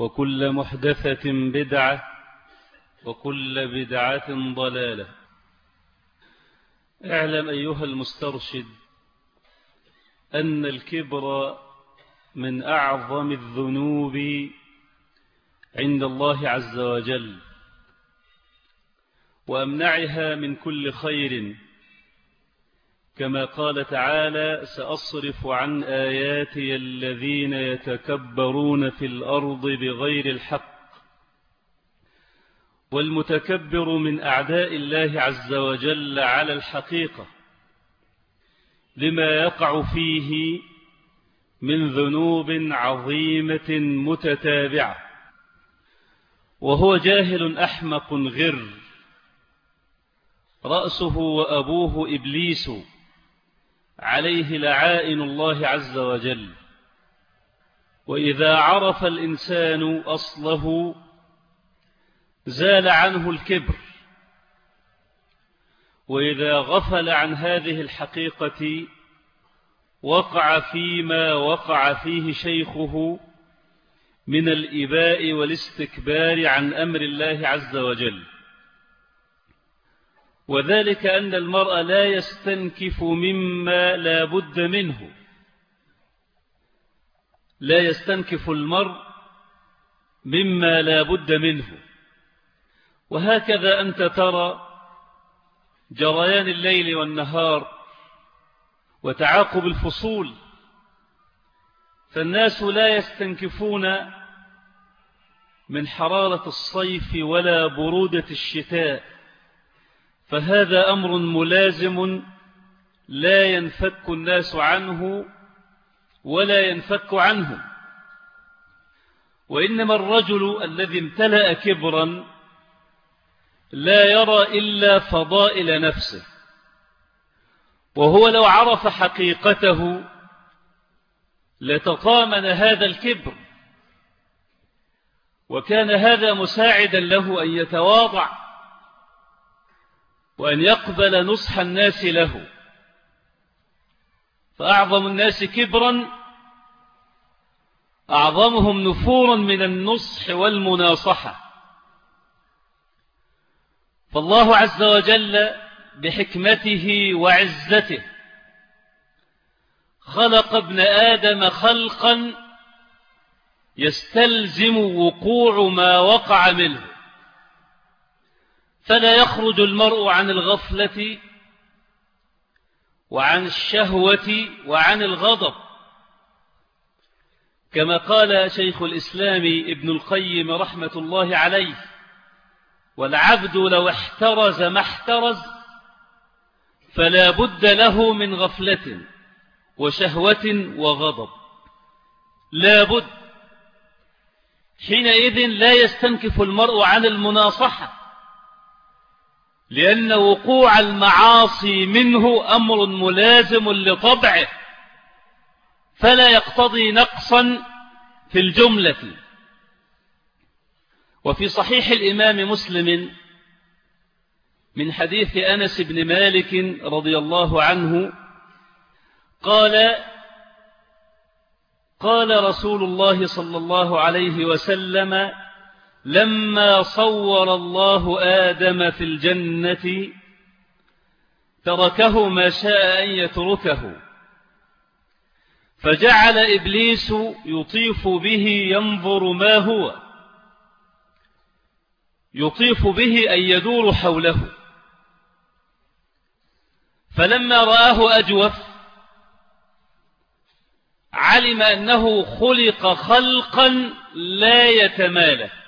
وكل محدثة بدعة وكل بدعة ضلالة. اعلم أيها المسترشد أن الكبر من أعظم الذنوب عند الله عز وجل وأمنعها من كل خير. كما قال تعالى سأصرف عن آياتي الذين يتكبرون في الأرض بغير الحق. والمتكبر من أعداء الله عز وجل على الحقيقة لما يقع فيه من ذنوب عظيمة متتابعة. وهو جاهل أحمق غر. رأسه وأبوه إبليس. عليه لعائن الله عز وجل. وإذا عرف الإنسان أصله زال عنه الكبر. وإذا غفل عن هذه الحقيقة وقع فيما وقع فيه شيخه من الإباء والاستكبار عن أمر الله عز وجل. وذلك أن المرء لا يستنكف مما لا بد منه. لا يستنكف المرء مما لا بد منه. وهكذا أنت ترى جريان الليل والنهار وتعاقب الفصول. فالناس لا يستنكفون من حرارة الصيف ولا برودة الشتاء. فهذا أمر ملازم لا ينفك الناس عنه ولا ينفك عنه وإنما الرجل الذي امتلأ كبرا لا يرى إلا فضائل نفسه وهو لو عرف حقيقته لتطامن هذا الكبر وكان هذا مساعدا له أن يتواضع. وأن يقبل نصح الناس له. فأعظم الناس كبرا أعظمهم نفورا من النصح والمناصحة. فالله عز وجل بحكمته وعزته خلق ابن آدم خلقا يستلزم وقوع ما وقع منه. فلا يخرج المرء عن الغفلة وعن الشهوة وعن الغضب. كما قال شيخ الإسلام ابن القيم رحمة الله عليه والعبد لو احترز ما احترز فلا بد له من غفلة وشهوة وغضب. لا بد. حينئذ لا يستنكف المرء عن المناصحة. لأن وقوع المعاصي منه أمر ملازم لطبعه فلا يقتضي نقصا في الجملة. وفي صحيح الإمام مسلم من حديث أنس بن مالك رضي الله عنه قال قال رسول الله صلى الله عليه وسلم لما صور الله آدم في الجنة تركه ما شاء أن يتركه. فجعل إبليس يطيف به ينظر ما هو. يطيف به أن يدور حوله. فلما رآه أجوف علم أنه خلق خلقا لا يتمالك.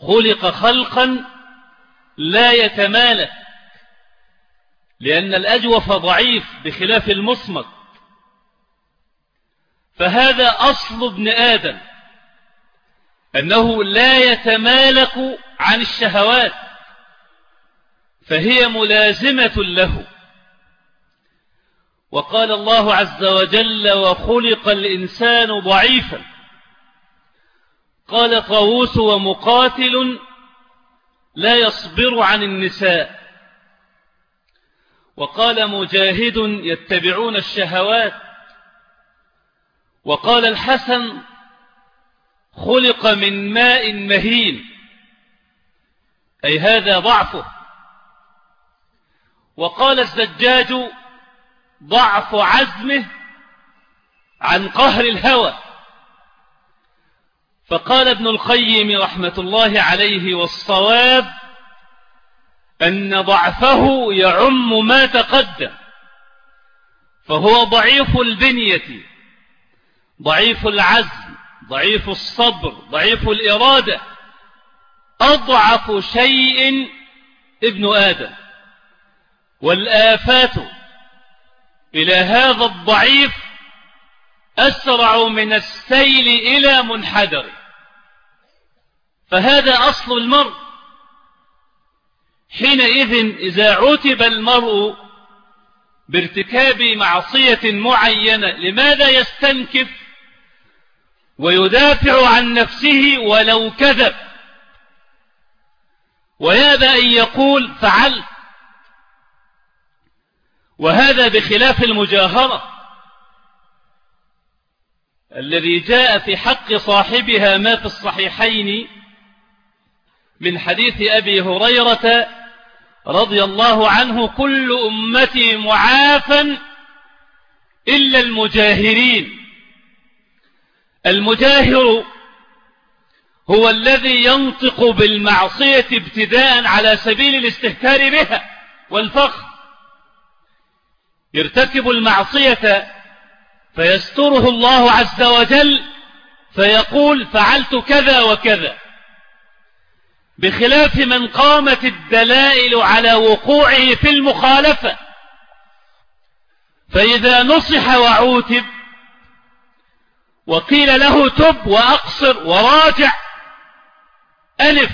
خلق خلقا لا يتمالك لأن الأجوف ضعيف بخلاف المصمت. فهذا أصل ابن آدم أنه لا يتمالك عن الشهوات فهي ملازمة له. وقال الله عز وجل وخلق الإنسان ضعيفا قال طاووس ومقاتل لا يصبر عن النساء. وقال مجاهد يتبعون الشهوات. وقال الحسن خلق من ماء مهين. أي هذا ضعفه. وقال الزجاج ضعف عزمه عن قهر الهوى. فقال ابن القيم رحمة الله عليه والصواب أن ضعفه يعم ما تقدم فهو ضعيف البنية ضعيف العزم ضعيف الصبر ضعيف الإرادة أضعف شيء ابن آدم والآفات إلى هذا الضعيف أسرع من السيل إلى منحدر. فهذا أصل المرء. حينئذ إذا عتب المرء بارتكاب معصية معينة لماذا يستنكف؟ ويدافع عن نفسه ولو كذب. ويأبى أن يقول فعلت وهذا بخلاف المجاهرة. الذي جاء في حق صاحبها ما في الصحيحين من حديث أبي هريرة رضي الله عنه كل أمتي معافا إلا المجاهرين. المجاهر هو الذي ينطق بالمعصية ابتداء على سبيل الاستهتار بها والفخر. يرتكب المعصية فيستره الله عز وجل فيقول فعلت كذا وكذا. بخلاف من قامت الدلائل على وقوعه في المخالفة. فإذا نصح وعوتب وقيل له تب وأقصر وراجع ألف.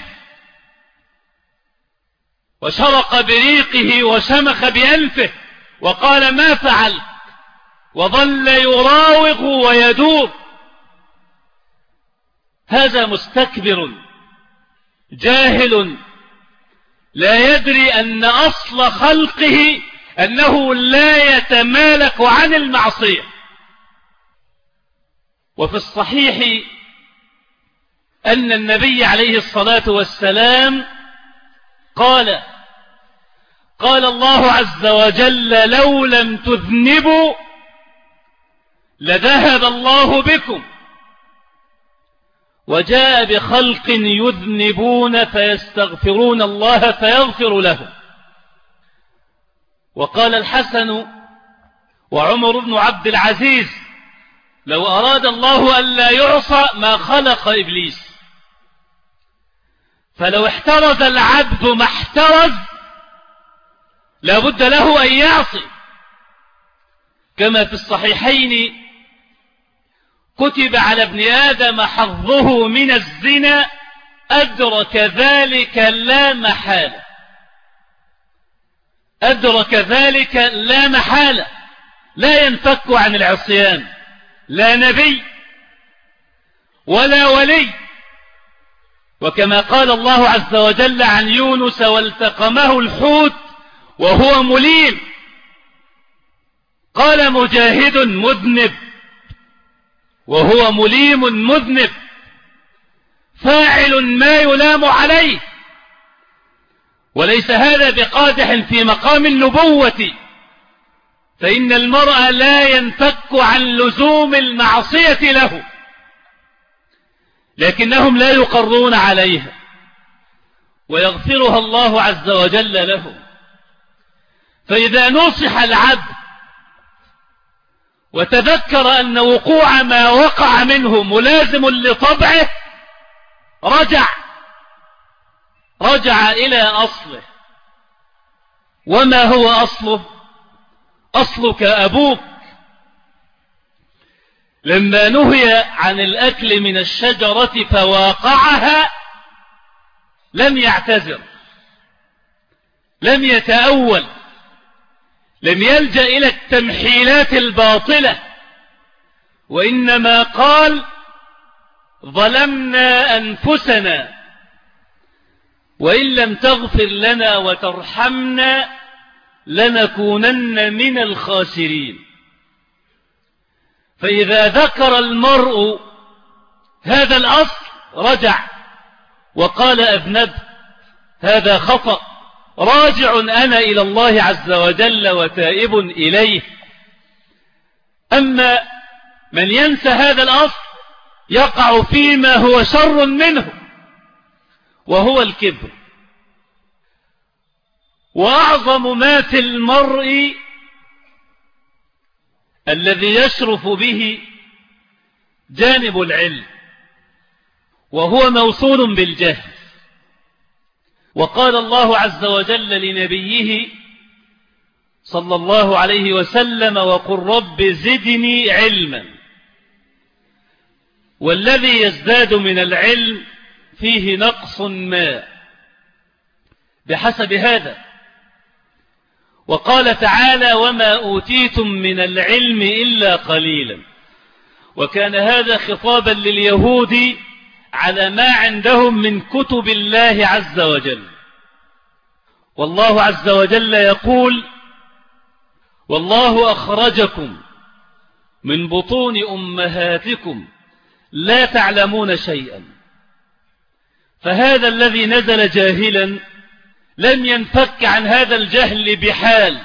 وشرق بريقه وشمخ بأنفه وقال ما فعل وظل يراوغ ويدور. هذا مستكبر جاهل. لا يدري أن أصل خلقه أنه لا يتمالك عن المعصية. وفي الصحيح أن النبي عليه الصلاة والسلام قال قال الله عز وجل لو لم تذنبوا لذهب الله بكم. وجاء بخلق يذنبون فيستغفرون الله فيغفر لهم. وقال الحسن وعمر بن عبد العزيز لو أراد الله أن لا يعصى ما خلق إبليس. فلو احترز العبد ما احترز لابد له أن يعصي. كما في الصحيحين كتب على ابن آدم حظه من الزنا أدرك ذلك لا محالة. أدرك ذلك لا محالة. لا ينفك عن العصيان. لا نبي ولا ولي. وكما قال الله عز وجل عن يونس والتقمه الحوت وهو مليم. قال مجاهد مذنب. وهو مليم مذنب فاعل ما يلام عليه. وليس هذا بقادح في مقام النبوة. فإن المرأة لا ينفك عن لزوم المعصية له لكنهم لا يقرون عليها. ويغفرها الله عز وجل لهم. فإذا نصح العبد وتذكر أن وقوع ما وقع منه ملازم لطبعه رجع رجع إلى أصله. وما هو أصله؟ أصلك أبوك. لما نهي عن الأكل من الشجرة فواقعها لم يعتذر لم يتأول. لم يلجأ إلى التمحيلات الباطلة. وإنما قال ظلمنا أنفسنا وإن لم تغفر لنا وترحمنا لنكونن من الخاسرين. فإذا ذكر المرء هذا الأصل رجع وقال أذنب هذا خطأ. راجع أنا إلى الله عز وجل وتائب إليه. أما من ينسى هذا الأصل يقع فيما هو شر منه وهو الكبر. وأعظم ما في المرء الذي يشرف به جانب العلم وهو موصول بالجهل. وقال الله عز وجل لنبيه صلى الله عليه وسلم وقل رب زدني علما. والذي يزداد من العلم فيه نقص ما بحسب هذا. وقال تعالى وما أوتيتم من العلم إلا قليلا. وكان هذا خطابا لليهود على ما عندهم من كتب الله عز وجل. والله عز وجل يقول والله أخرجكم من بطون أمهاتكم لا تعلمون شيئا. فهذا الذي نزل جاهلا لن ينفك عن هذا الجهل بحال.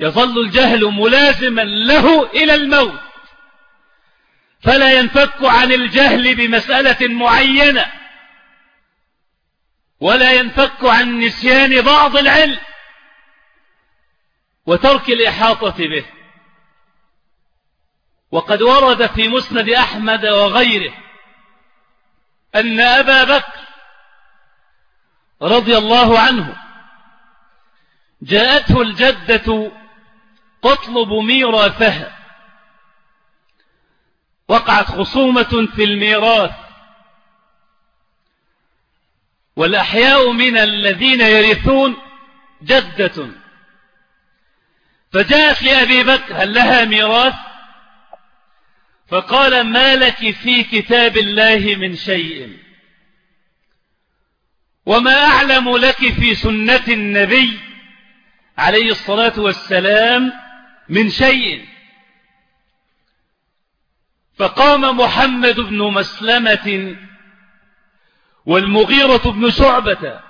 يظل الجهل ملازما له إلى الموت. فلا ينفك عن الجهل بمسألة معينة ولا ينفك عن نسيان بعض العلم وترك الإحاطة به. وقد ورد في مسند أحمد وغيره أن أبا بكر رضي الله عنه جاءته الجدة تطلب ميراثها. وقعت خصومة في الميراث. والأحياء من الذين يرثون جدة. فجاءت لأبي بكر هل لها ميراث؟ فقال ما لك في كتاب الله من شيء؟ وما أعلم لك في سنة النبي عليه الصلاة والسلام من شيء؟ فقام محمد بن مسلمة والمغيرة بن شعبة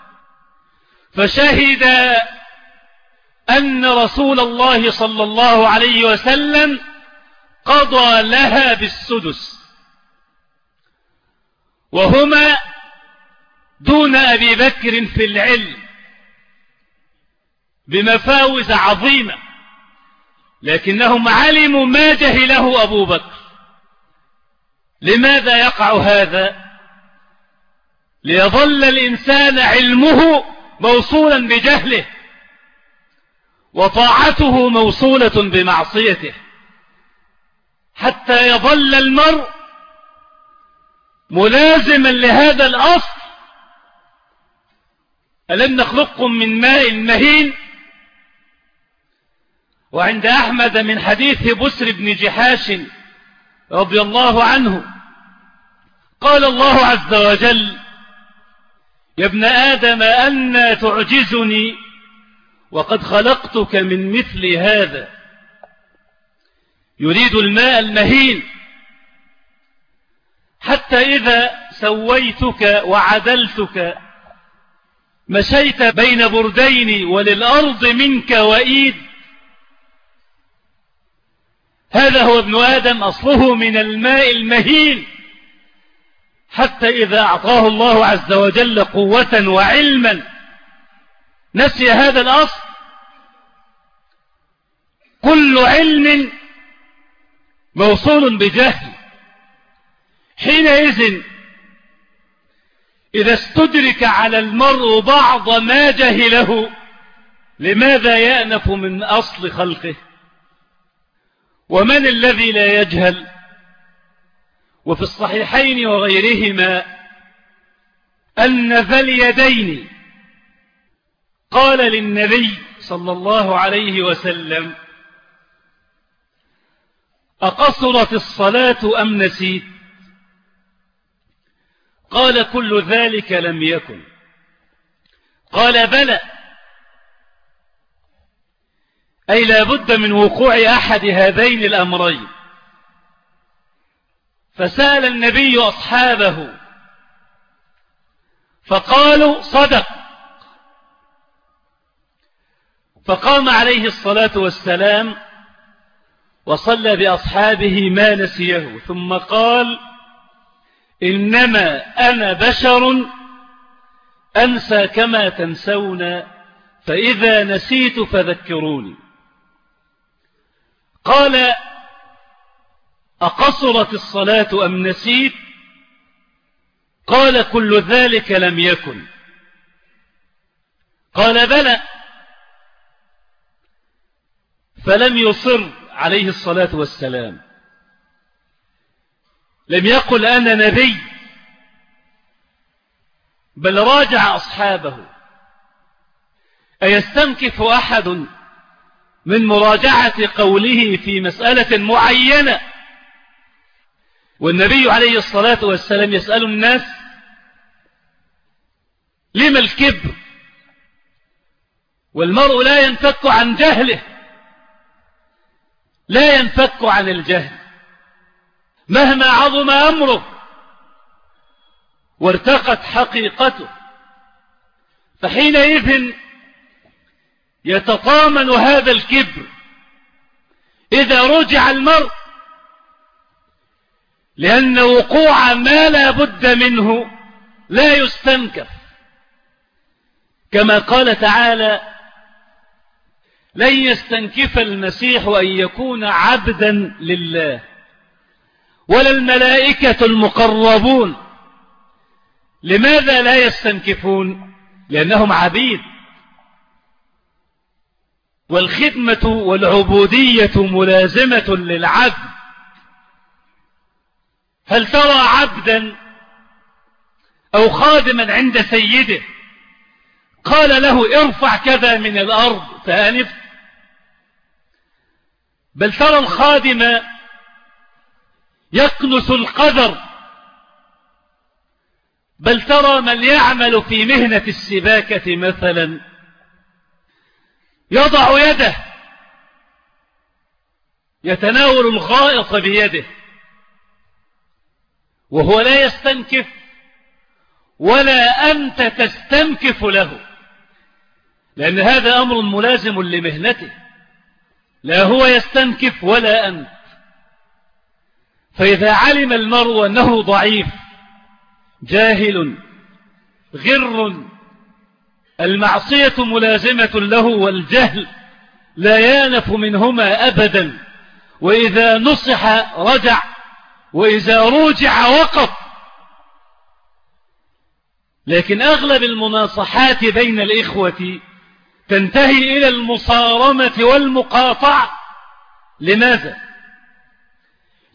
فشهد أن رسول الله صلى الله عليه وسلم قضى لها بالسدس وهما دون أبي بكر في العلم بمفاوز عظيمة لكنهم علموا ما جهله أبو بكر. لماذا يقع هذا؟ ليظل الإنسان علمه موصولا بجهله وطاعته موصولة بمعصيته حتى يظل المرء ملازما لهذا الأصل. ألم نخلقكم من ماء مهين؟ وعند أحمد من حديث بسر بن جحاش رضي الله عنه. قال الله عز وجل يا ابن آدم أن تعجزني وقد خلقتك من مثل هذا. يريد الماء المهين. حتى إذا سويتك وعدلتك مشيت بين بردين وللأرض منك وإيد هذا هو ابن آدم أصله من الماء المهين. حتى إذا أعطاه الله عز وجل قوة وعلما. نسي هذا الأصل. كل علم موصول بجهل. حينئذ إذا استدرك على المرء بعض ما جهله لماذا يأنف من أصل خلقه؟ ومن الذي لا يجهل؟ وفي الصحيحين وغيرهما أن ذا اليدين قال للنبي صلى الله عليه وسلم أقصرت الصلاة أم نسيت؟ قال كل ذلك لم يكن. قال بلى أي لا بد من وقوع أحد هذين الأمرين. فسأل النبي أصحابه فقالوا صدق. فقام عليه الصلاة والسلام وصلى بأصحابه ما نسيه. ثم قال إنما أنا بشر أنسى كما تنسون فإذا نسيت فذكروني. قال أقصرت الصلاة أم نسيت؟ قال كل ذلك لم يكن. قال بلى. فلم يصر عليه الصلاة والسلام. لم يقل أنا نبي بل راجع أصحابه. أيستنكف أحد؟ من مراجعة قوله في مسألة معينة. والنبي عليه الصلاة والسلام يسأل الناس لما الكبر؟ والمرء لا ينفك عن جهله. لا ينفك عن الجهل مهما عظم أمره وارتقت حقيقته. فحينئذ يتطامن هذا الكبر. إذا رجع المرء لأن وقوع ما لا بد منه لا يستنكف كما قال تعالى لن يستنكف المسيح أن يكون عبدا لله ولا الملائكة المقربون. لماذا لا يستنكفون؟ لأنهم عبيد. والخدمة والعبودية ملازمة للعبد. هل ترى عبدا أو خادما عند سيده؟ قال له ارفع كذا من الأرض فأنف. بل ترى الخادم يكنس القدر بل ترى من يعمل في مهنة السباكة مثلا. يضع يده. يتناول الغائط بيده. وهو لا يستنكف ولا أنت تستنكف له. لأن هذا أمر ملازم لمهنته. لا هو يستنكف ولا أنت. فإذا علم المرء أنه ضعيف جاهل غر المعصية ملازمة له والجهل لا يانف منهما أبدا وإذا نصح رجع وإذا رجع وقف. لكن أغلب المناصحات بين الإخوة تنتهي إلى المصارمة والمقاطعة. لماذا؟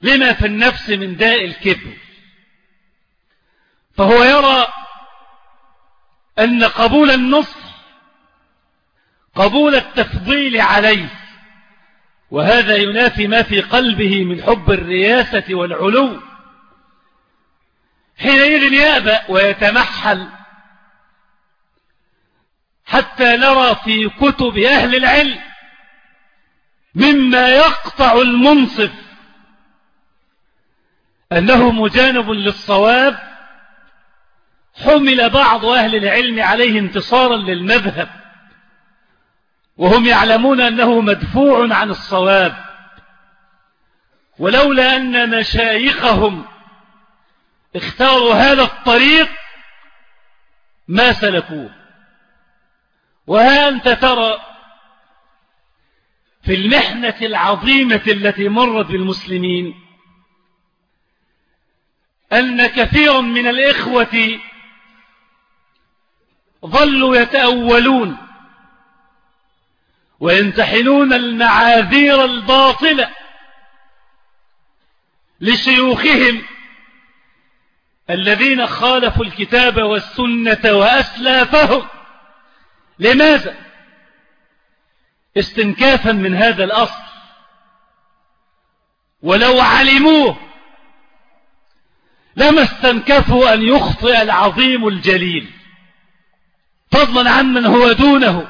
لما في النفس من داء الكبر. فهو يرى أن قبول النصح قبول التفضيل عليه وهذا ينافي ما في قلبه من حب الرياسة والعلو. حينئذ يأبى ويتمحل حتى نرى في كتب أهل العلم مما يقطع المنصف أنه مجانب للصواب حمل بعض أهل العلم عليه انتصارا للمذهب وهم يعلمون أنه مدفوع عن الصواب. ولولا أن مشايخهم اختاروا هذا الطريق ما سلكوه. وها أنت ترى في المحنة العظيمة التي مرت بالمسلمين أن كثير من الإخوة ظلوا يتأولون وينتحلون المعاذير الباطلة لشيوخهم الذين خالفوا الكتاب والسنة وأسلافهم. لماذا؟ استنكافا من هذا الأصل. ولو علموه لما استنكفوا أن يخطئ العظيم الجليل. فضلا عمن هو دونه.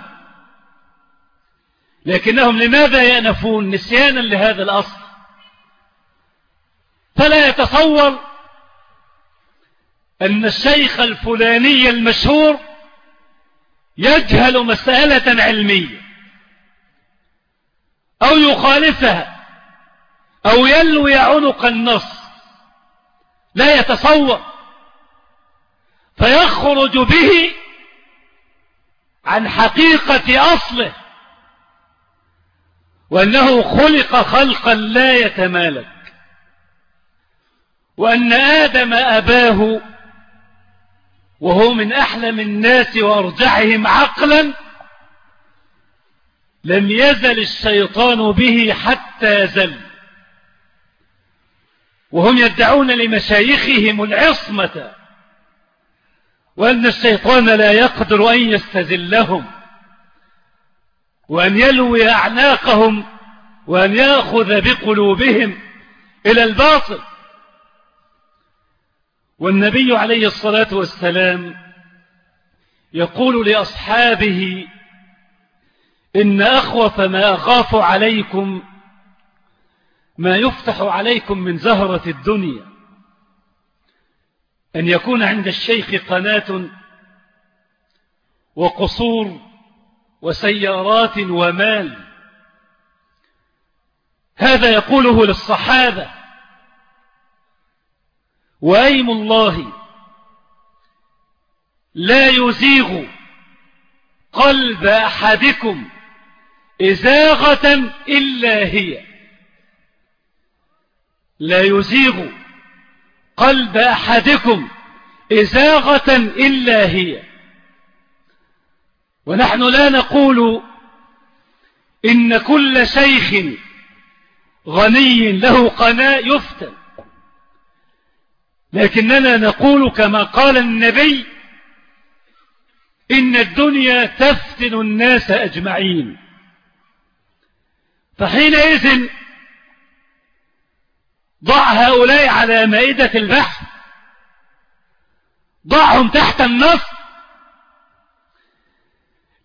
لكنهم لماذا يأنفون نسيانا لهذا الأصل؟ فلا يتصور أن الشيخ الفلاني المشهور يجهل مسألة علمية أو يخالفها أو يلوي عنق النص. لا يتصور. فيخرج به عن حقيقة أصله وأنه خلق خلقا لا يتمالك وأن آدم أباه وهو من أحلم الناس وأرجعهم عقلا لم يزل الشيطان به حتى زل وهم يدعون لمشايخهم العصمة. وأن الشيطان لا يقدر أن يستزلهم وأن يلوي أعناقهم وأن يأخذ بقلوبهم إلى الباطل. والنبي عليه الصلاة والسلام يقول لأصحابه إن أخوف ما أخاف عليكم ما يفتح عليكم من زهرة الدنيا. أن يكون عند الشيخ قناة وقصور وسيارات ومال. هذا يقوله للصحابة. وأيم الله لا يزيغ قلب أحدكم إزاغة إلا هي. لا يزيغ قلب أحدكم إزاغة إلا هي. ونحن لا نقول إن كل شيخ غني له قناة يفتن. لكننا نقول كما قال النبي إن الدنيا تفتن الناس أجمعين. فحينئذ ضع هؤلاء على مائدة البحث ضعهم تحت النص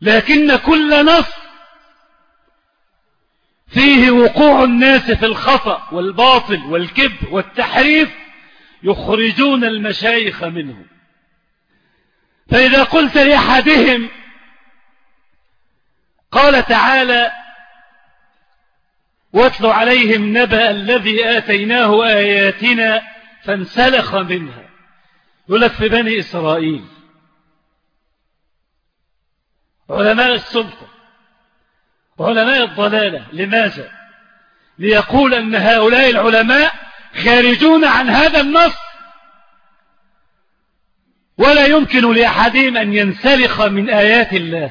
لكن كل نص فيه وقوع الناس في الخطأ والباطل والكب والتحريف يخرجون المشايخ منه فإذا قلت لأحدهم قال تعالى واتل عليهم نبأ الذي آتيناه آياتنا فانسلخ منها. لك في بني إسرائيل علماء السلطة وعلماء الضلالة لماذا؟ ليقول أن هؤلاء العلماء خارجون عن هذا النص. ولا يمكن لأحدهم أن ينسلخ من آيات الله.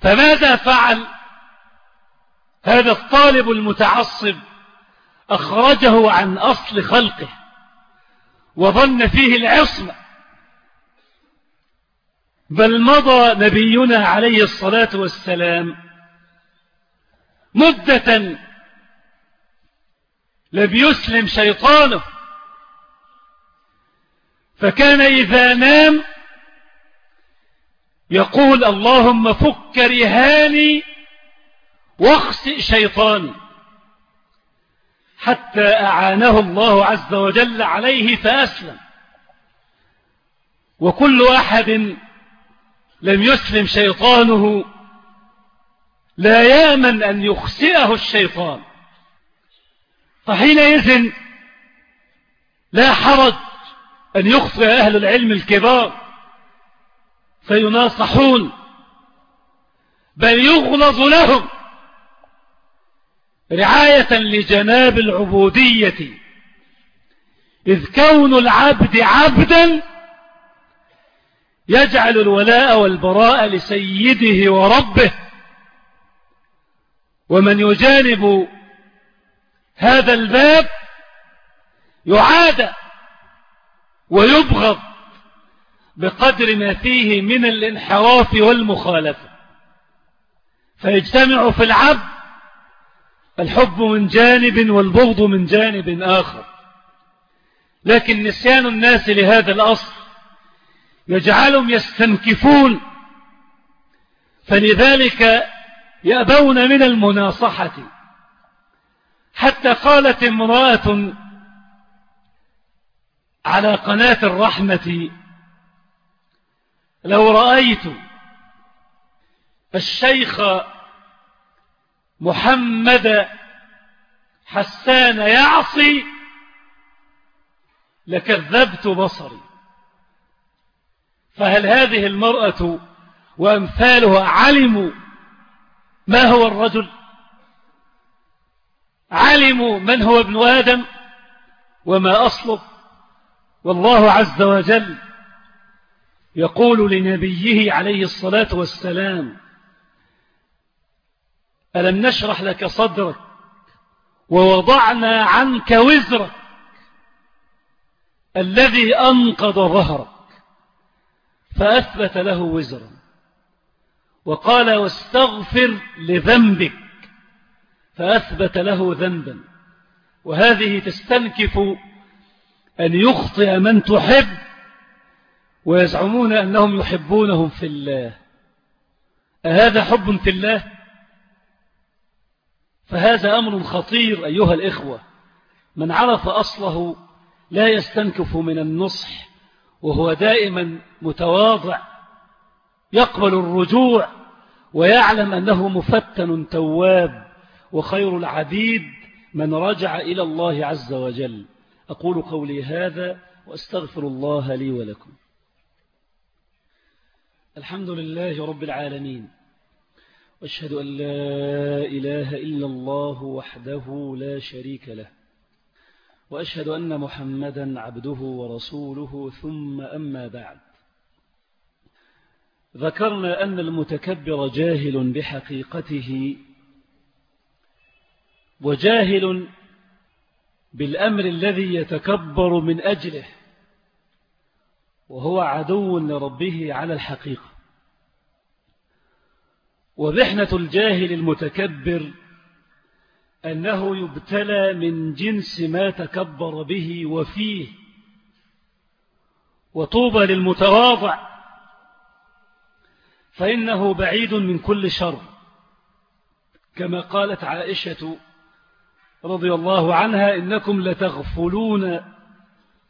فماذا فعل هذا الطالب المتعصب أخرجه عن أصل خلقه وظن فيه العصمة. بل مضى نبينا عليه الصلاة والسلام مدة لم يسلم شيطانه. فكان إذا نام يقول اللهم فك رهاني واخسئ شيطاني حتى أعانه الله عز وجل عليه فأسلم. وكل أحد لم يسلم شيطانه. لا يامن أن يخسئه الشيطان. فحينئذ لا حرج أن يخطئ أهل العلم الكبار. فيناصحون. بل يغلظ لهم. رعاية لجناب العبودية. إذ كون العبد عبدا يجعل الولاء والبراء لسيده وربه. ومن يجانب هذا الباب يعاد ويبغض بقدر ما فيه من الانحراف والمخالفة. فيجتمع في العبد الحب من جانب والبغض من جانب آخر. لكن نسيان الناس لهذا الأصل يجعلهم يستنكفون. فلذلك يأبون من المناصحة. حتى قالت امرأة على قناة الرحمة لو رأيت الشيخ محمد حسان يعصي لكذبت بصري. فهل هذه المرأة وأمثالها علموا ما هو الرجل؟ علموا من هو ابن آدم وما أصله؟ والله عز وجل يقول لنبيه عليه الصلاة والسلام ألم نشرح لك صدرك ووضعنا عنك وزرك الذي أنقض ظهرك فأثبت له وزرا وقال واستغفر لذنبك فأثبت له ذنبا وهذه تستنكف أن يخطئ من تحب ويزعمون أنهم يحبونهم في الله أهذا حب في الله؟ فهذا أمر خطير أيها الإخوة. من عرف أصله لا يستنكف من النصح وهو دائما متواضع يقبل الرجوع ويعلم أنه مفتن تواب وخير العبيد من رجع إلى الله عز وجل. أقول قولي هذا وأستغفر الله لي ولكم. الحمد لله رب العالمين. وأشهد أن لا إله إلا الله وحده لا شريك له وأشهد أن محمدا عبده ورسوله ثم أما بعد. ذكرنا أن المتكبر جاهل بحقيقته وجاهل بالأمر الذي يتكبر من أجله وهو عدو لربه على الحقيقة. وبحنة الجاهل المتكبر أنه يبتلى من جنس ما تكبر به وفيه وطوبى للمتواضع فإنه بعيد من كل شر كما قالت عائشة رضي الله عنها إنكم لتغفلون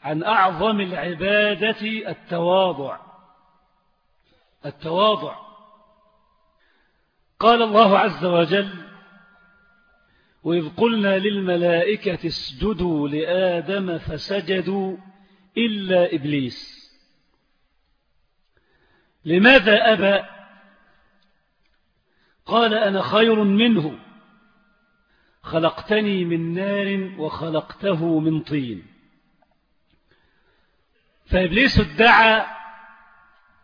عن أعظم العبادة التواضع. التواضع. قال الله عز وجل وإذ قلنا للملائكة اسجدوا لآدم فسجدوا إلا إبليس لماذا أبى قال أنا خير منه خلقتني من نار وخلقته من طين فإبليس ادعى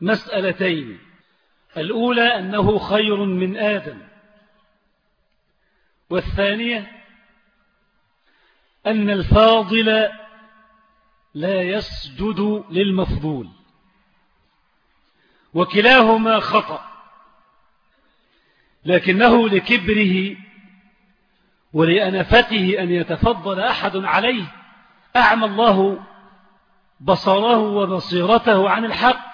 مسألتين الأولى أنه خير من آدم. والثانية أن الفاضل لا يسجد للمفضول. وكلاهما خطأ لكنه لكبره ولأنفته أن يتفضل أحد عليه. أعمى الله بصره وبصيرته عن الحق.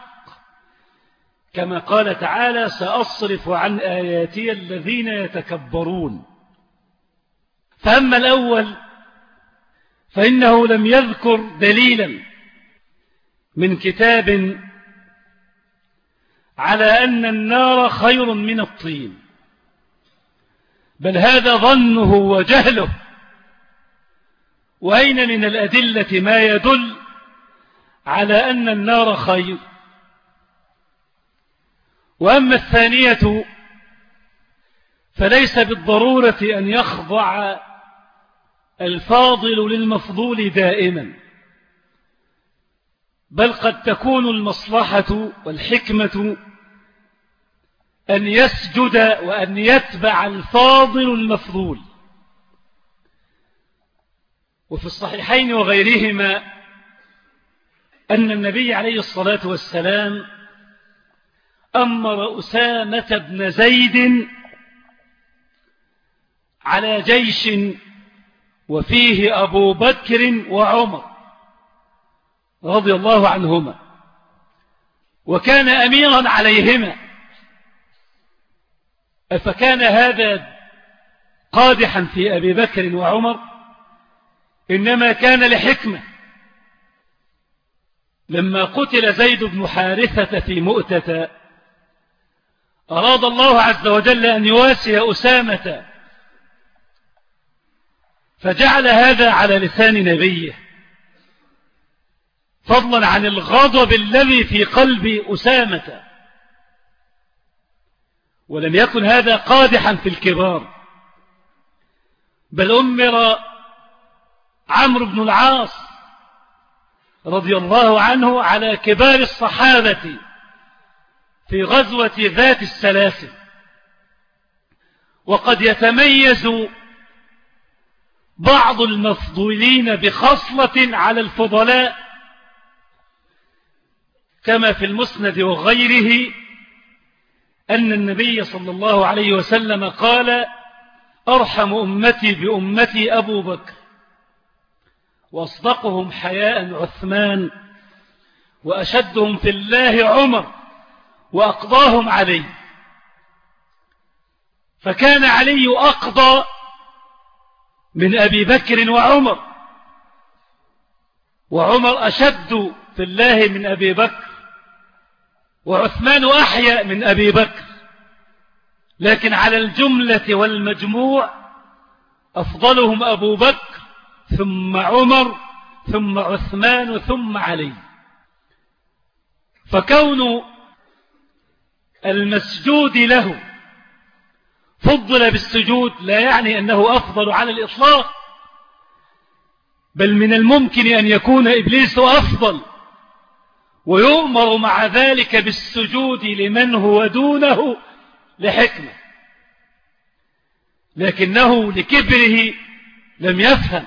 كما قال تعالى سأصرف عن آياتي الذين يتكبرون. فأما الأول فإنه لم يذكر دليلا من كتاب على أن النار خير من الطين بل هذا ظنه وجهله. وأين من الأدلة ما يدل على أن النار خير؟ وأما الثانية فليس بالضرورة أن يخضع الفاضل للمفضول دائما بل قد تكون المصلحة والحكمة أن يسجد وأن يتبع الفاضل المفضول. وفي الصحيحين وغيرهما أن النبي عليه الصلاة والسلام أمر أسامة بن زيد على جيش وفيه أبو بكر وعمر رضي الله عنهما وكان أميرا عليهما. أفكان هذا قادحا في أبي بكر وعمر؟ إنما كان لحكمة. لما قتل زيد بن حارثة في مؤتة أراد الله عز وجل أن يواسي أسامة فجعل هذا على لسان نبيه. فضلا عن الغضب الذي في قلب أسامة. ولم يكن هذا قادحا في الكبار. بل أمر عمرو بن العاص رضي الله عنه على كبار الصحابة. في غزوة ذات السلاسل. وقد يتميز بعض المفضولين بخصلة على الفضلاء كما في المسند وغيره أن النبي صلى الله عليه وسلم قال أرحم أمتي بأمتي أبو بكر وأصدقهم حياء عثمان وأشدهم في الله عمر وأقضاهم علي. فكان علي أقضى من أبي بكر وعمر. وعمر أشد في الله من أبي بكر وعثمان أحيا من أبي بكر. لكن على الجملة والمجموع أفضلهم أبو بكر ثم عمر ثم عثمان ثم علي. فكون المسجود له. فضل بالسجود لا يعني أنه أفضل على الإطلاق بل من الممكن أن يكون إبليس أفضل ويؤمر مع ذلك بالسجود لمن هو دونه لحكمة. لكنه لكبره لم يفهم.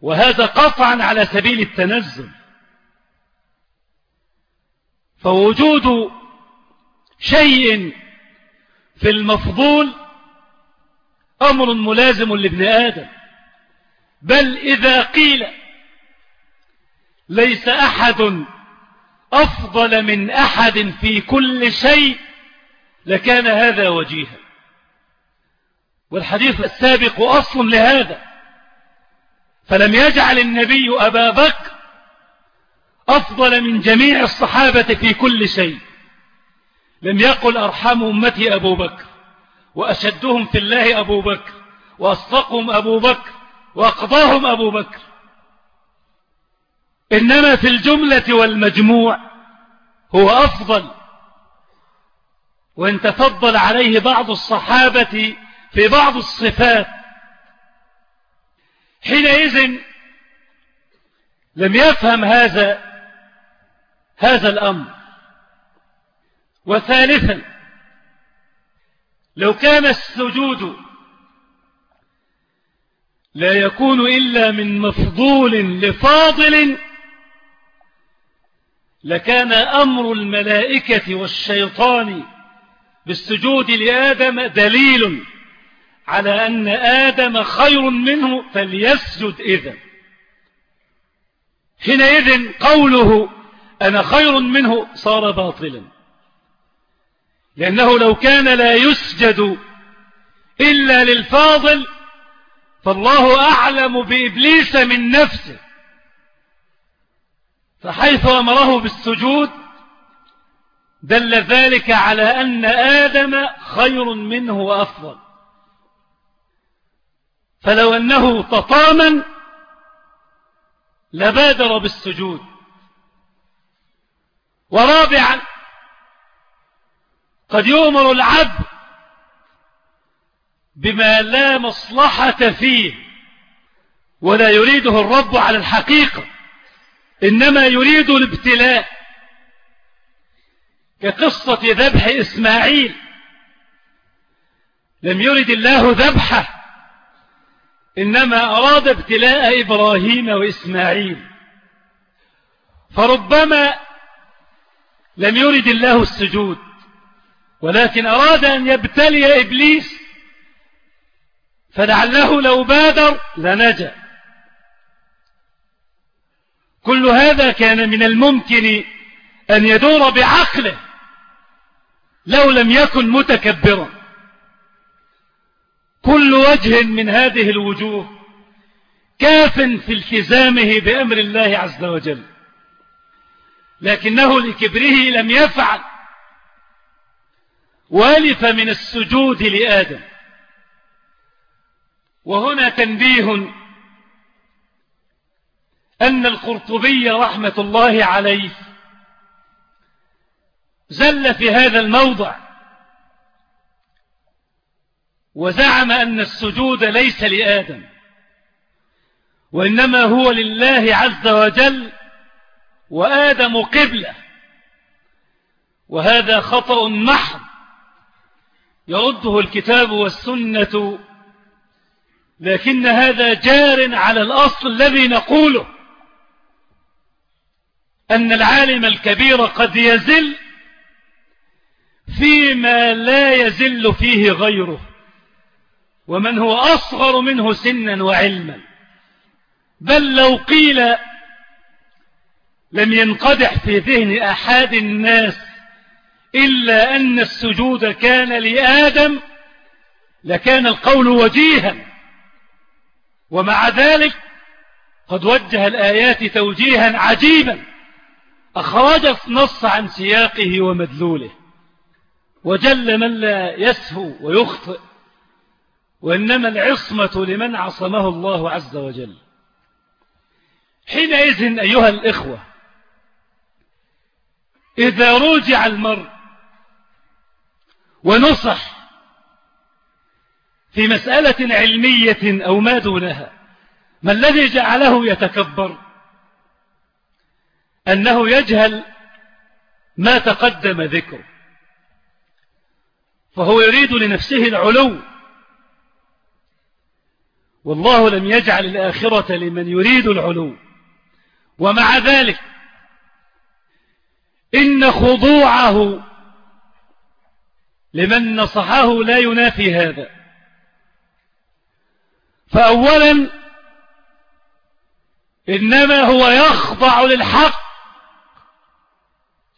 وهذا قطعا على سبيل التنزل فوجود شيء في المفضول أمر ملازم لابن آدم. بل إذا قيل ليس أحد أفضل من أحد في كل شيء لكان هذا وجيها. والحديث السابق أصل لهذا. فلم يجعل النبي أبا بكر أفضل من جميع الصحابة في كل شيء. لم يقل أرحم أمتي أبو بكر وأشدهم في الله أبو بكر وأصدقهم أبو بكر وأقضاهم أبو بكر. إنما في الجملة والمجموع هو أفضل وإن تفضل عليه بعض الصحابة في بعض الصفات. حينئذ لم يفهم هذا هذا الأمر. وثالثا لو كان السجود لا يكون إلا من مفضول لفاضل لكان أمر الملائكة والشيطان بالسجود لآدم دليل على أن آدم خير منه فليسجد إذن. حينئذ قوله أنا خير منه صار باطلا. لأنه لو كان لا يسجد إلا للفاضل فالله أعلم بإبليس من نفسه. فحيث أمره بالسجود دل ذلك على أن آدم خير منه وأفضل. فلو أنه تطامن لبادر بالسجود. ورابعا قد يؤمر العبد بما لا مصلحة فيه ولا يريده الرب على الحقيقة إنما يريد الابتلاء. كقصة ذبح إسماعيل لم يرد الله ذبحه إنما أراد ابتلاء إبراهيم وإسماعيل. فربما لم يرد الله السجود. ولكن أراد أن يبتلي إبليس فلعله لو بادر لنجا. كل هذا كان من الممكن أن يدور بعقله لو لم يكن متكبرا. كل وجه من هذه الوجوه كاف في التزامه بأمر الله عز وجل. لكنه لكبره لم يفعل. والف من السجود لآدم. وهنا تنبيه أن القرطبي رحمة الله عليه زل في هذا الموضع. وزعم أن السجود ليس لآدم وإنما هو لله عز وجل وآدم قبلة. وهذا خطأ محض يرده الكتاب والسنة لكن هذا جار على الأصل الذي نقوله أن العالم الكبير قد يزل فيما لا يزل فيه غيره ومن هو أصغر منه سنا وعلما. بل لو قيل لم ينقدح في ذهن أحد الناس إلا أن السجود كان لآدم لكان القول وجيها. ومع ذلك قد وجه الآيات توجيها عجيبا. أخرج النص عن سياقه ومدلوله. وجل من لا يسهو ويخطئ وإنما العصمة لمن عصمه الله عز وجل. حينئذ أيها الإخوة إذا رجع المرء ونصح في مسألة علمية أو ما دونها ما الذي جعله يتكبر؟ أنه يجهل ما تقدم ذكره فهو يريد لنفسه العلو. والله لم يجعل الآخرة لمن يريد العلو ومع ذلك إن خضوعه لمن نصحه لا ينافي هذا. فأولا إنما هو يخضع للحق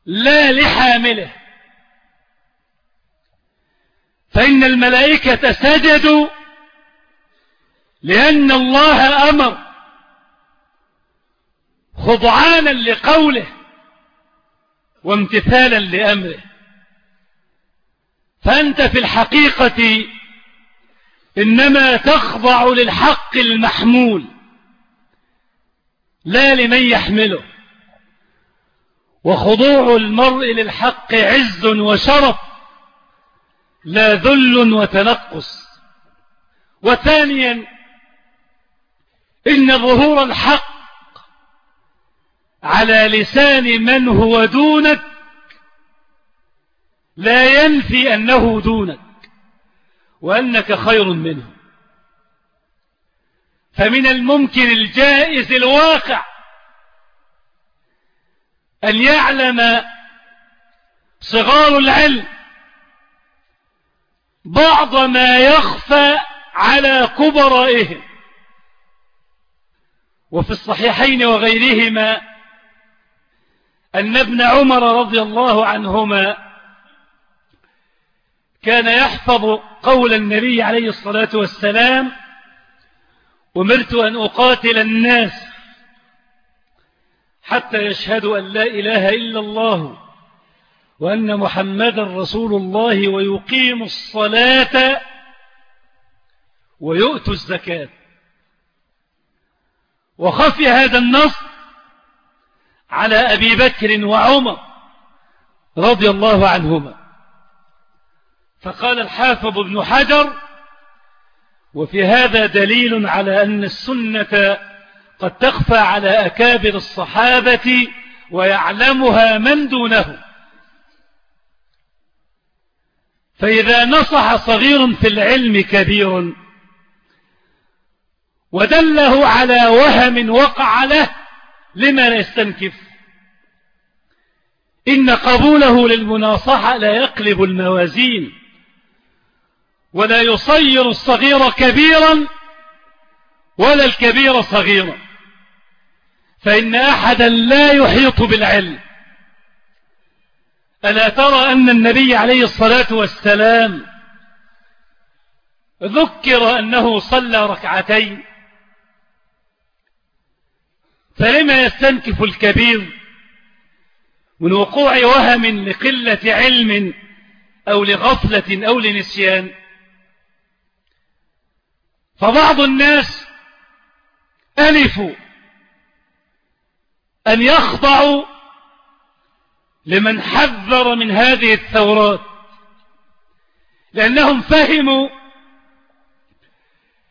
لا لحامله. فإن الملائكة سجدوا لأن الله أمر خضعانا لقوله وامتثالا لأمره. فأنت في الحقيقة إنما تخضع للحق المحمول لا لمن يحمله. وخضوع المرء للحق عز وشرف لا ذل وتنقص. وثانيا إن ظهور الحق على لسان من هو دونك لا ينفي أنه دونك وأنك خير منه. فمن الممكن الجائز الواقع أن يعلم صغار العلم بعض ما يخفى على كبرائهم وفي الصحيحين وغيرهما أن ابن عمر رضي الله عنهما كان يحفظ قول النبي عليه الصلاة والسلام أمرت أن أقاتل الناس حتى يشهدوا أن لا إله إلا الله وأن محمد رسول الله ويقيم الصلاة ويؤتوا الزكاة. وخفي هذا النص على أبي بكر وعمر رضي الله عنهما. فقال الحافظ ابن حجر وفي هذا دليل على أن السنة قد تخفى على أكابر الصحابة ويعلمها من دونه. فإذا نصح صغير في العلم كبير ودله على وهم وقع له لما لا يستنكف؟ إن قبوله للمناصحة لا يقلب الموازين ولا يصير الصغير كبيرا ولا الكبير صغيرا فإن أحدا لا يحيط بالعلم. ألا ترى أن النبي عليه الصلاة والسلام ذكر أنه صلى ركعتين فلما يستنكف الكبير من وقوع وهم لقلة علم أو لغفلة أو لنسيان فبعض الناس ألفوا أن يخضعوا لمن حذر من هذه الثورات لأنهم فهموا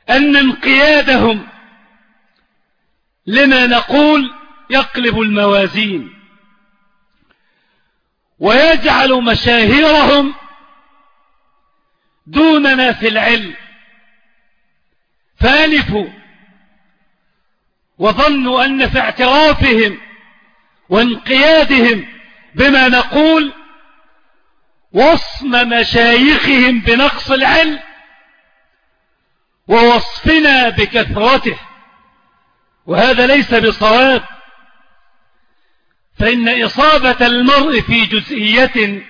أن انقيادهم لما نقول يقلب الموازين ويجعل مشاهيرهم دوننا في العلم. فألفوا وظنوا أن في اعترافهم وانقيادهم بما نقول وصم مشايخهم بنقص العلم ووصفنا بكثرته. وهذا ليس بصواب. فإن إصابة المرء في جزئية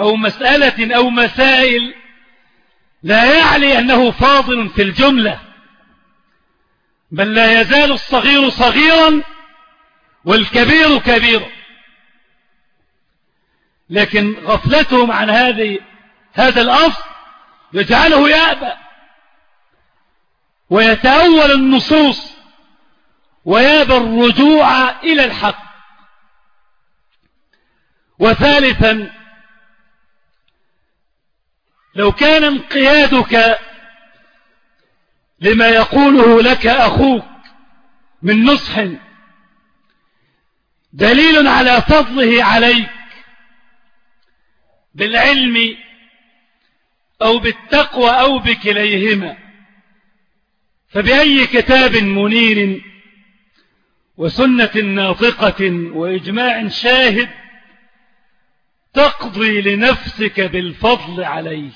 أو مسألة أو مسائل لا يعني أنه فاضل في الجملة بل لا يزال الصغير صغيرا والكبير كبيرا. لكن غفلتهم عن هذه هذا الأصل يجعله يأبى ويتأول النصوص ويابى الرجوع إلى الحق. وثالثا لو كان انقيادك لما يقوله لك أخوك من نصح دليل على فضله عليك بالعلم أو بالتقوى أو بكليهما فبأي كتاب منير وسنة ناطقة وإجماع شاهد تقضي لنفسك بالفضل عليه.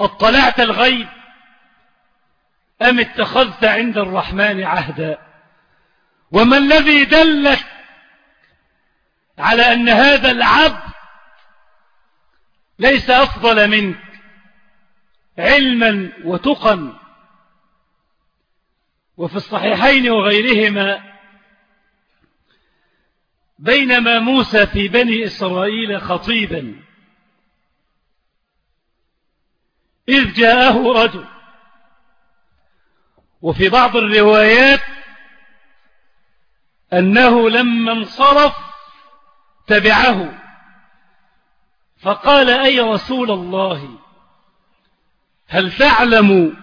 اطلعت الغيب أم اتخذت عند الرحمن عهدا؟ وما الذي دلك على أن هذا العبد ليس أفضل منك علما وتقا؟ وفي الصحيحين وغيرهما بينما موسى في بني إسرائيل خطيبا. إذ جاءه رجل وفي بعض الروايات أنه لما انصرف تبعه فقال أي رسول الله هل تعلم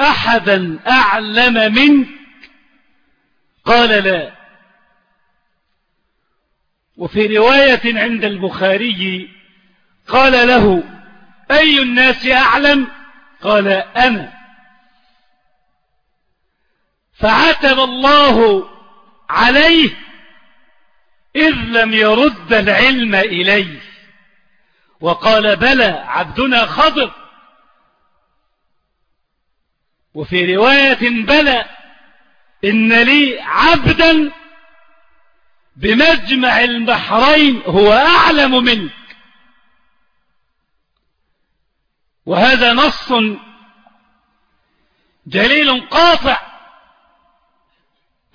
أحدا أعلم منك؟ قال لا. وفي رواية عند البخاري قال له أي الناس أعلم؟ قال أنا. فعتب الله عليه إذ لم يرد العلم إليه. وقال بلى عبدنا خضر. وفي رواية بلى إن لي عبدا بمجمع البحرين هو أعلم منك. وهذا نص دليل قاطع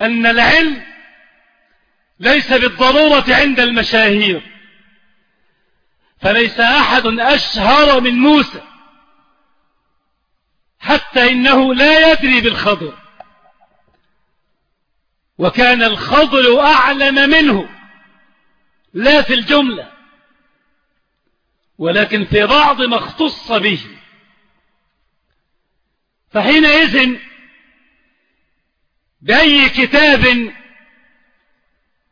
أن العلم ليس بالضرورة عند المشاهير فليس أحد أشهر من موسى. حتى إنه لا يدري بالخضر. وكان الخضر أعلم منه لا في الجملة ولكن في بعض ما اختص به. فحينئذ بأي كتاب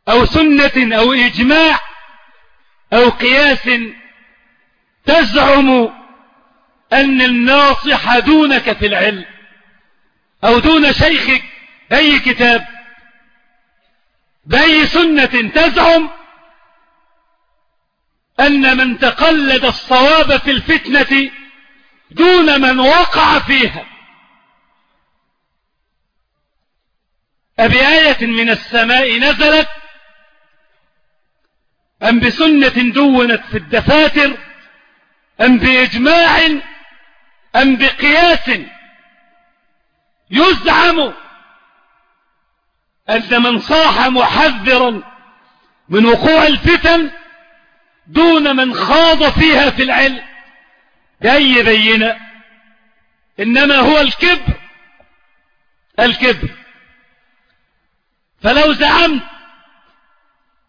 أو سنة أو إجماع أو قياس تزعم أن الناصح دونك في العلم أو دون شيخك أي كتاب بأي سنة تزعم أن من تقلد الصواب في الفتنة دون من وقع فيها. أبآية من السماء نزلت أم بسنة دونت في الدفاتر أم بإجماع أم بقياس يزعم أن من صاح محذرا من وقوع الفتن دون من خاض فيها في العلم. بأي بينة إنما هو الكبر الكبر. فلو زعمت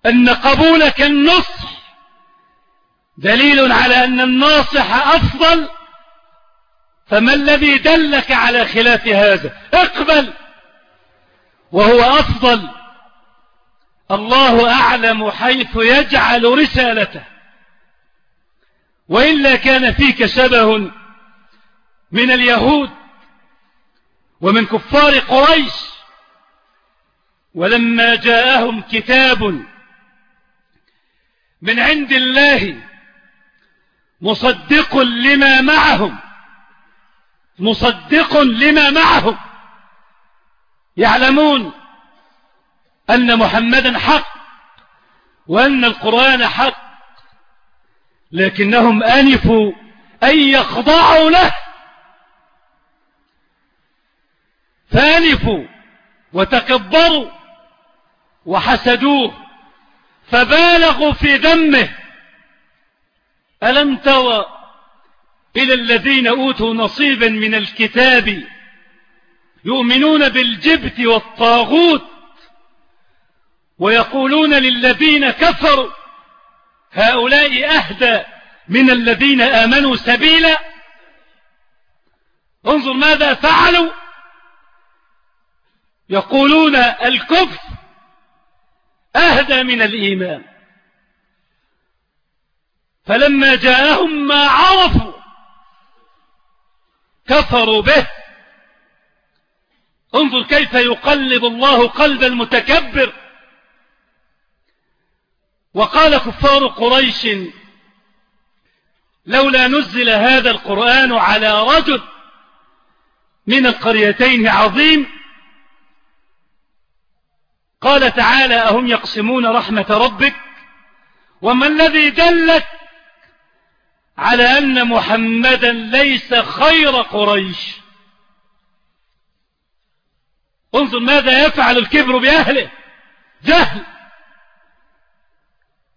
أن قبولك النصح دليل على أن الناصح أفضل فما الذي دلك على خلاف هذا؟ اقبل! وهو أفضل! الله أعلم حيث يجعل رسالته. وإلا كان فيك شبه من اليهود ومن كفار قريش. ولما جاءهم كتاب من عند الله مصدق لما معهم. مصدق لما معهم يعلمون أن محمدا حق وأن القرآن حق لكنهم أنفوا أن يخضعوا له. فأنفوا وتكبروا وحسدوه فبالغوا في ذمه. ألم ترى إلى الذين أوتوا نصيبا من الكتاب يؤمنون بالجبت والطاغوت ويقولون للذين كفروا هؤلاء أهدى من الذين آمنوا سبيلا. انظر ماذا فعلوا. يقولون الكفر أهدى من الإيمان. فلما جاءهم ما عرفوا كفروا به. انظر كيف يقلب الله قلب المتكبر. وقال كفار قريش لولا نزل هذا القرآن على رجل من القريتين عظيم. قال تعالى أهم يقسمون رحمة ربك؟ وما الذي دلت على أن محمدا ليس خير قريش. انظر ماذا يفعل الكبر بأهله. جهل.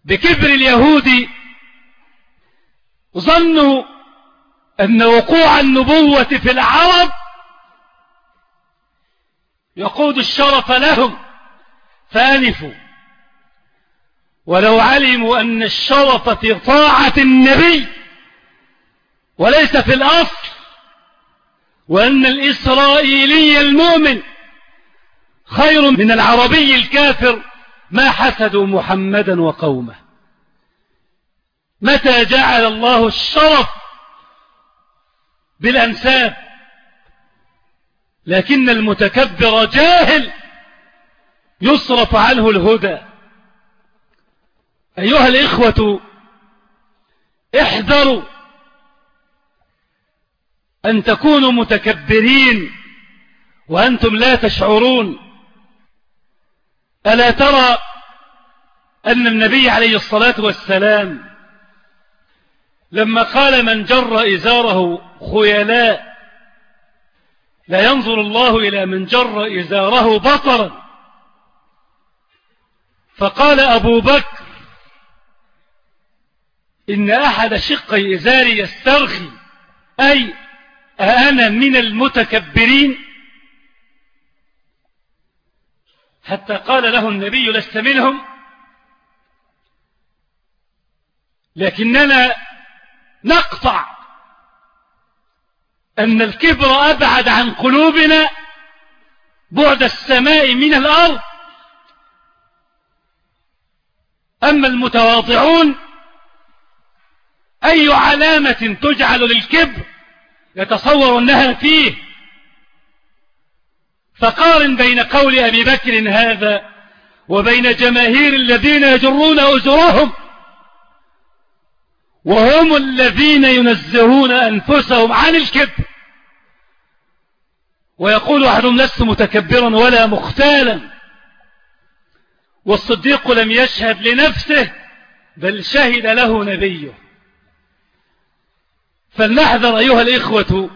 بكبر اليهود. ظنوا أن وقوع النبوة في العرب يقود الشرف لهم. فانفوا. ولو علموا أن الشرف في طاعة النبي وليس في الأصل وأن الإسرائيلي المؤمن خير من العربي الكافر ما حسدوا محمدا وقومه. متى جعل الله الشرف بالأنساب؟ لكن المتكبر جاهل يصرف عنه الهدى. أيها الإخوة احذروا أن تكونوا متكبرين وأنتم لا تشعرون. ألا ترى أن النبي عليه الصلاة والسلام لما قال من جر إزاره خيلاء لا ينظر الله إلى من جر إزاره بطرا. فقال أبو بكر إن أحد شقي إزاري يسترخي أي أنا من المتكبرين. حتى قال له النبي لست منهم. لكننا نقطع أن الكبر أبعد عن قلوبنا بعد السماء من الأرض. أما المتواضعون أي علامة تجعل للكبر يتصور أنها فيه. فقارن بين قول أبي بكر هذا وبين جماهير الذين يجرون أزرهم وهم الذين ينزهون أنفسهم عن الكبر ويقول أحدهم لست متكبرا ولا مختالا. والصديق لم يشهد لنفسه بل شهد له نبيه. فلنحذر أيها الإخوة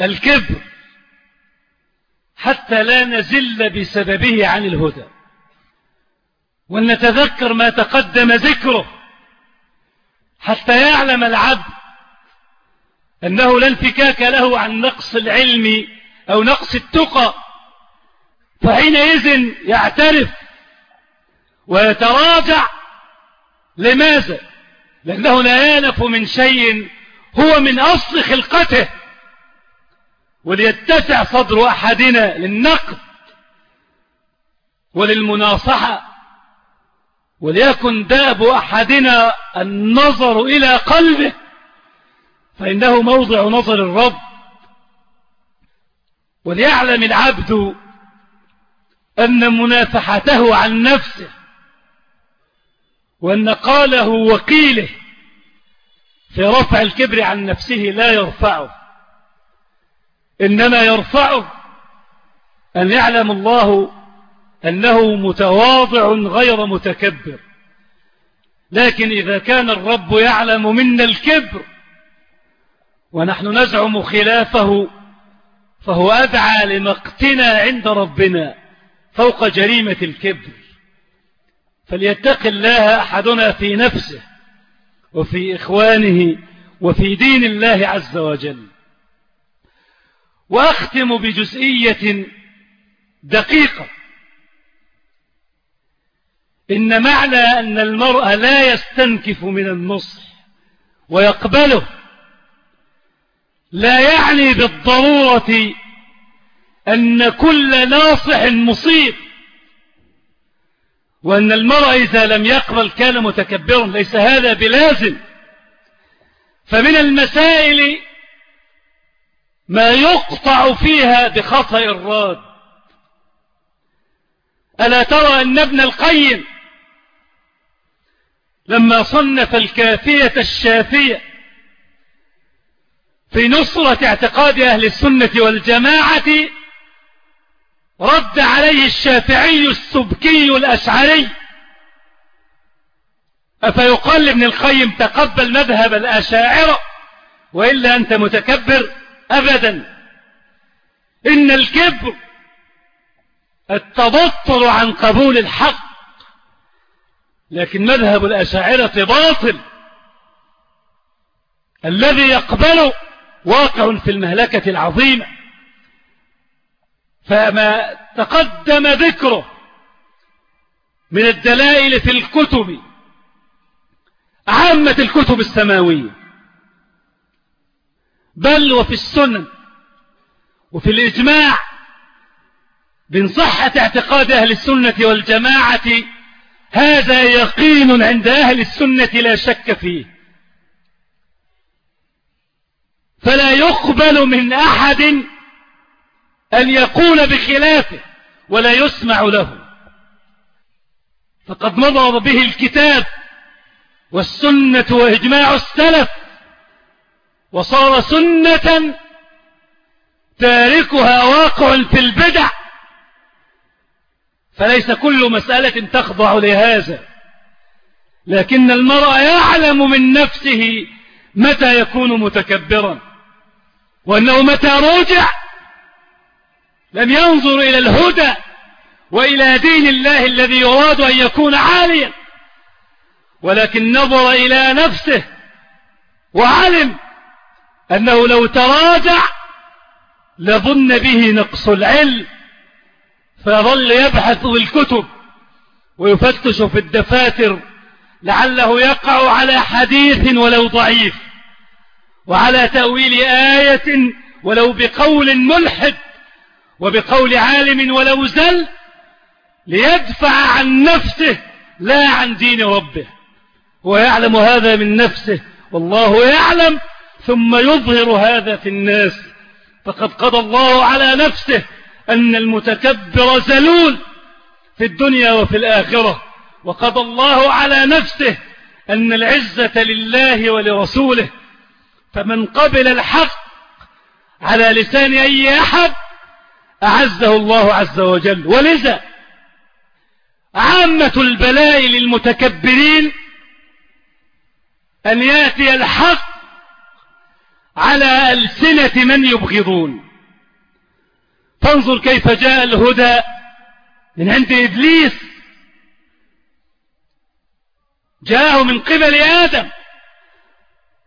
الكبر حتى لا نزل بسببه عن الهدى. ولنتذكر ما تقدم ذكره حتى يعلم العبد أنه لا انفكاك له عن نقص العلم أو نقص التقى فحينئذ يعترف ويتراجع. لماذا؟ لأنه لا ينف من شيء هو من أصل خلقته. وليتسع صدر أحدنا للنقد وللمناصحة. وليكن داب أحدنا النظر إلى قلبه. فإنه موضع نظر الرب. وليعلم العبد أن منافحته عن نفسه. وأن قاله وقيله في رفع الكبر عن نفسه لا يرفعه. إنما يرفعه أن يعلم الله أنه متواضع غير متكبر. لكن إذا كان الرب يعلم منا الكبر ونحن نزعم خلافه فهو أدعى لمقتنا عند ربنا فوق جريمة الكبر. فليتق الله أحدنا في نفسه. وفي إخوانه وفي دين الله عز وجل. وأختم بجزئية دقيقة. إن معنى أن المرأة لا يستنكف من النصح ويقبله لا يعني بالضرورة أن كل ناصح مصيب. وأن المرأة إذا لم يقبل كان متكبرا ليس هذا بلازم. فمن المسائل ما يقطع فيها بخطأ الراد. ألا ترى أن ابن القيم لما صنف الكافية الشافية في نصرة اعتقاد أهل السنة والجماعة رد عليه الشافعي السبكي الأشعري. أفيقال لابن القيم تقبل مذهب الأشاعرة وإلا أنت متكبر أبدا. إن الكبر التبطل عن قبول الحق لكن مذهب الأشاعرة باطل. الذي يقبل واقع في المهلكة العظيمة. فما تقدم ذكره من الدلائل في الكتب عامة الكتب السماوية. بل وفي السنن وفي الإجماع من صحة اعتقاد أهل السنة والجماعة هذا يقين عند أهل السنة لا شك فيه. فلا يقبل من أحد أن يقول بخلافه ولا يسمع له. فقد مضى به الكتاب والسنة وإجماع السلف وصار سنة تاركها واقع في البدع. فليس كل مسألة تخضع لهذا لكن المرء يعلم من نفسه متى يكون متكبرا وأنه متى رجع لم ينظر إلى الهدى وإلى دين الله الذي يراد أن يكون عاليا ولكن نظر إلى نفسه وعلم أنه لو تراجع لظن به نقص العلم فيظل يبحث في الكتب ويفتش في الدفاتر لعله يقع على حديث ولو ضعيف وعلى تأويل آية ولو بقول ملحد وبقول عالم ولو زل ليدفع عن نفسه لا عن دين ربه. هو يعلم هذا من نفسه والله يعلم ثم يظهر هذا في الناس. فقد قضى الله على نفسه أن المتكبر زلول في الدنيا وفي الآخرة. وقضى الله على نفسه أن العزة لله ولرسوله. فمن قبل الحق على لسان أي أحد أعزه الله عز وجل. ولذا عامة البلاء للمتكبرين أن يأتي الحق على ألسنة من يبغضون. فانظر كيف جاء الهدى من عند إبليس. جاءه من قبل آدم.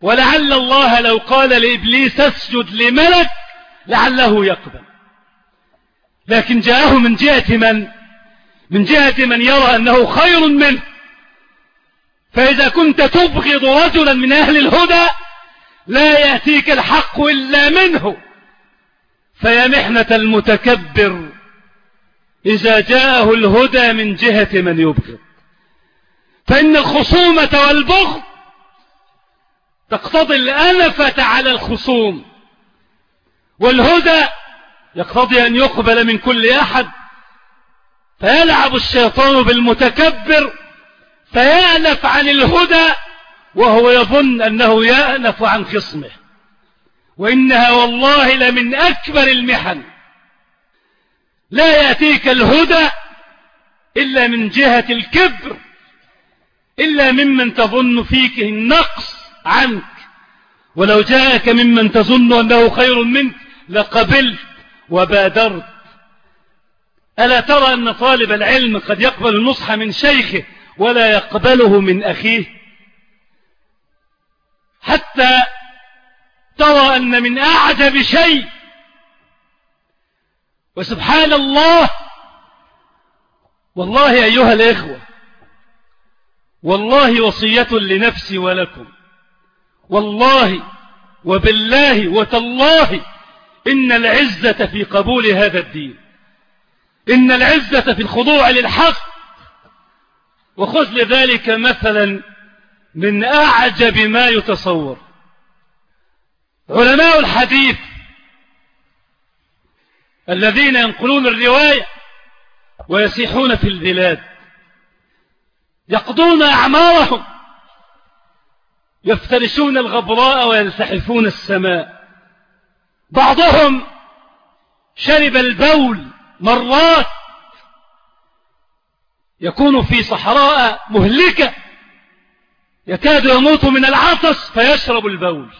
ولعل الله لو قال لإبليس اسجد لملك لعله يقبل. لكن جاءه من جهة من؟ من جهة من يرى أنه خير منه. فإذا كنت تبغض رجلا من أهل الهدى لا يأتيك الحق إلا منه. فيا محنة المتكبر إذا جاءه الهدى من جهة من يبغض. فإن الخصومة والبغض تقتضي الأنفة على الخصوم. والهدى يقتضي أن يقبل من كل أحد فيلعب الشيطان بالمتكبر فيأنف عن الهدى وهو يظن أنه يأنف عن خصمه. وإنها والله لمن أكبر المحن. لا يأتيك الهدى إلا من جهة الكبر إلا ممن تظن فيك النقص عنك. ولو جاءك ممن تظن أنه خير منك لقبلت وبادرت. ألا ترى أن طالب العلم قد يقبل النصح من شيخه ولا يقبله من أخيه؟ حتى ترى أن من أعجب شيء وسبحان الله والله أيها الإخوة والله وصية لنفسي ولكم والله وبالله وتالله إن العزة في قبول هذا الدين. إن العزة في الخضوع للحق. وخذ لذلك مثلا من أعجب ما يتصور. علماء الحديث الذين ينقلون الرواية ويسيحون في البلاد يقضون أعمارهم يفترشون الغبراء ويلتحفون السماء. بعضهم شرب البول مرات يكون في صحراء مهلكة يكاد يموت من العطس فيشرب البول.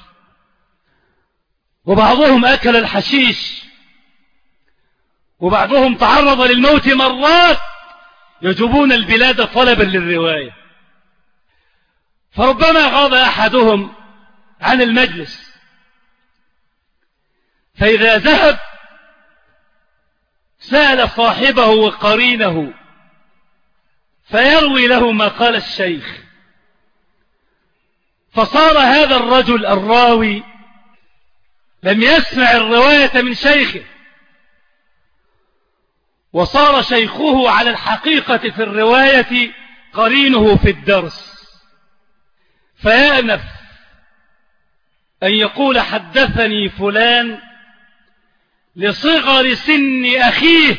وبعضهم أكل الحشيش وبعضهم تعرض للموت مرات يجبون البلاد طلبا للرواية. فربما غاب أحدهم عن المجلس فإذا ذهب سأل صاحبه وقرينه فيروي له ما قال الشيخ. فصار هذا الرجل الراوي لم يسمع الرواية من شيخه وصار شيخه على الحقيقة في الرواية قرينه في الدرس. فيأنف أن يقول حدثني فلان لصغر سن أخيه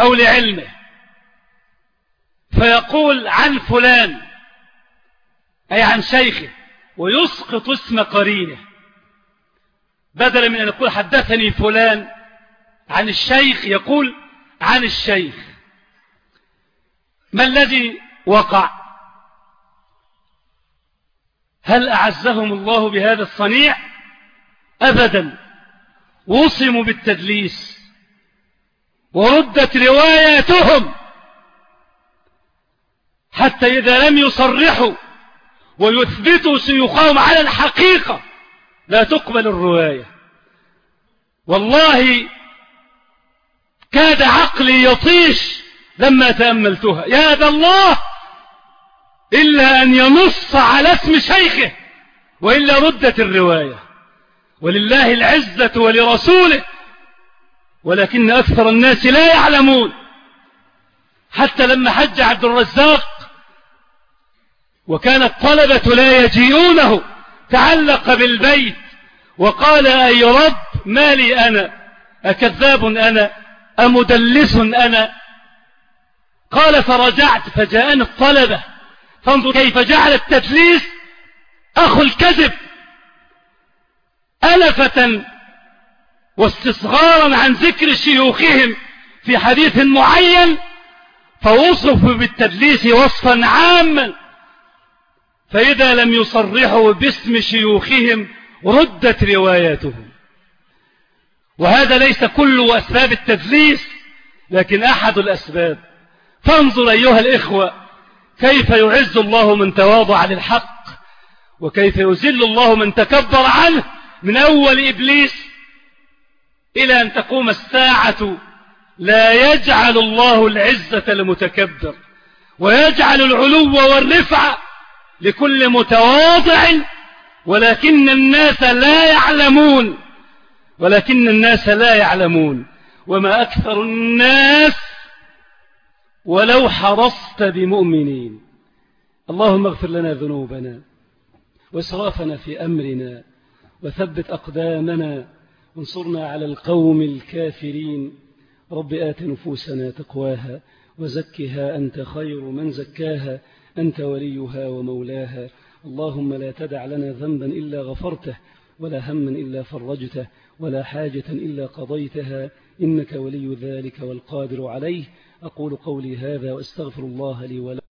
أو لعلمه. فيقول عن فلان أي عن شيخه ويسقط اسم قرينه. بدلا من أن يقول حدثني فلان عن الشيخ يقول عن الشيخ. ما الذي وقع؟ هل أعزهم الله بهذا الصنيع؟ أبدا. وصموا بالتدليس وردت رواياتهم حتى إذا لم يصرحوا ويثبتوا شيوخهم على الحقيقة لا تقبل الرواية. والله كاد عقلي يطيش لما تأملتها. يا ذا الله إلا أن ينص على اسم شيخه وإلا ردت الرواية. ولله العزة ولرسوله ولكن أكثر الناس لا يعلمون. حتى لما حج عبد الرزاق وكان الطلبة لا يجيئونه تعلق بالبيت وقال أي رب ما لي أنا؟ أكذاب أنا؟ أمدلس أنا؟ قال فرجعت فجاءني الطلبة. فانظر كيف جعل التدليس أخو الكذب. ألفة واستصغارا عن ذكر شيوخهم في حديث معين فوصفوا بالتدليس وصفا عاما. فإذا لم يصرحوا باسم شيوخهم ردت رواياتهم. وهذا ليس كل أسباب التدليس لكن أحد الأسباب. فانظر أيها الإخوة كيف يعز الله من تواضع للحق وكيف يزل الله من تكبر عنه من أول إبليس إلى أن تقوم الساعة لا يجعل الله العزة المتكبر ويجعل العلو والرفع لكل متواضع ولكن الناس لا يعلمون ولكن الناس لا يعلمون. وما أكثر الناس ولو حرصت بمؤمنين. اللهم اغفر لنا ذنوبنا وإسرافنا في أمرنا. وثبت أقدامنا وانصرنا على القوم الكافرين. رب آت نفوسنا تقواها وزكها أنت خير من زكاها أنت وليها ومولاها. اللهم لا تدع لنا ذنبا إلا غفرته ولا هما إلا فرجته ولا حاجة إلا قضيتها. إنك ولي ذلك والقادر عليه. أقول قولي هذا وأستغفر الله لي ولكم.